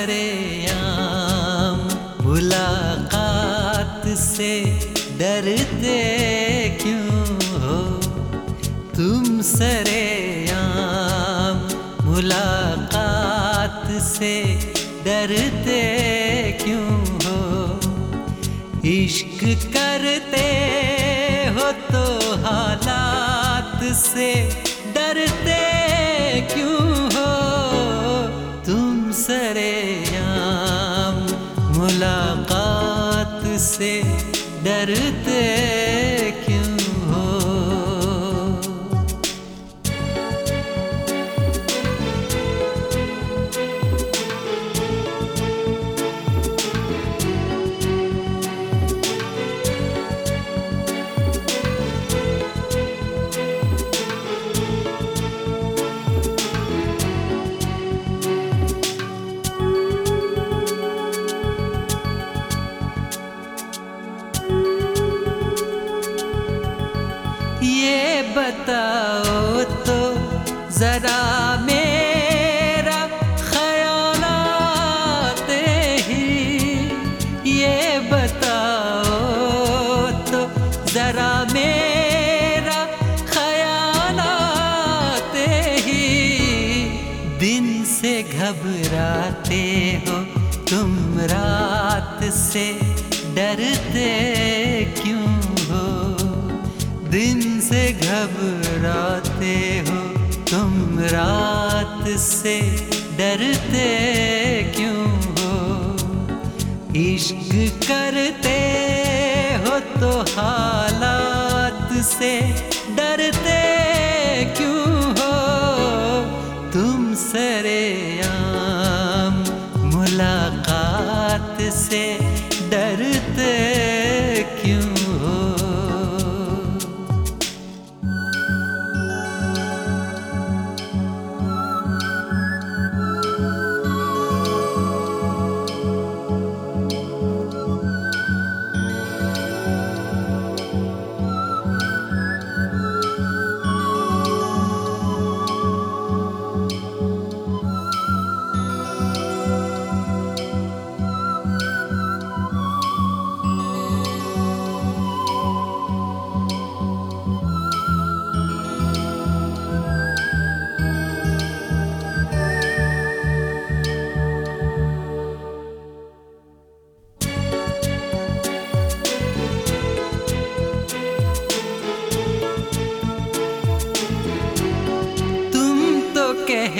सरेआम मुलाकात से डरते क्यों हो? तुम सरेआम मुलाकात से डरते क्यों हो? इश्क करते हो तो हालात से डरते क्यों से डरते ये बताओ तो जरा मेरा ख्याल आते ही। ये बताओ तो जरा मेरा ख्याल आते ही। दिन से घबराते हो से डरते क्यों हो? इश्क करते हो तो हालात से डरते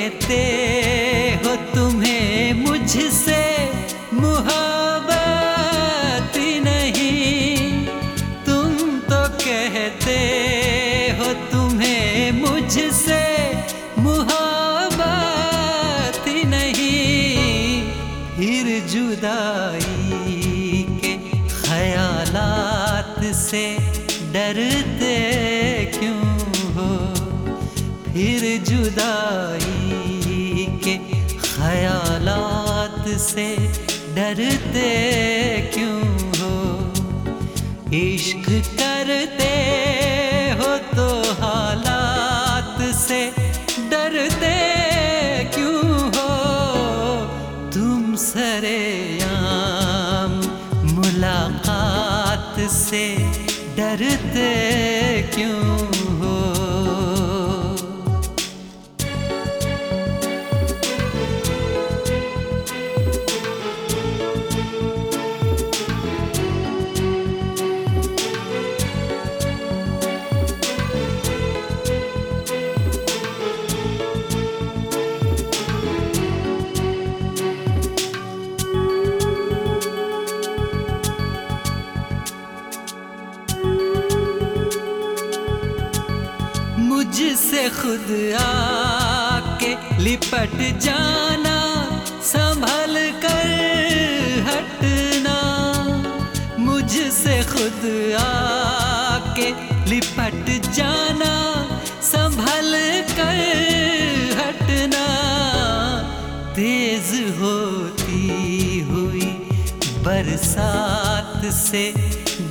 कहते हो तुम्हें मुझसे मुहब्बत नहीं। तुम तो कहते हो तुम्हें मुझसे मुहब्बत नहीं। फिर जुदाई के ख्यालात से डरते क्यों हो? फिर जुदाई से डरते क्यों हो? इश्क करते हो तो हालात से डरते क्यों हो? तुम सरे आम मुलाकात से डरते क्यों खुद आके लिपट जाना, संभल कर हटना। मुझसे खुद आके लिपट जाना, संभल कर हटना। तेज होती हुई बरसात से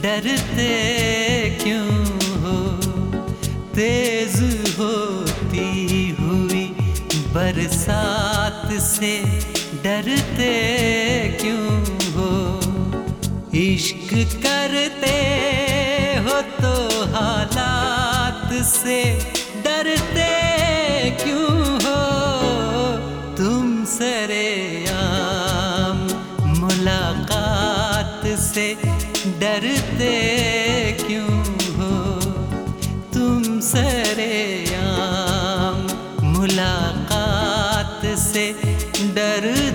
डरते बरसात से डरते क्यों हो? इश्क करते हो तो हालात से डरते क्यों हो? तुम सरे आम मुलाकात से डरते क्यों हो? तुम सरे आम मुलाकात से डरते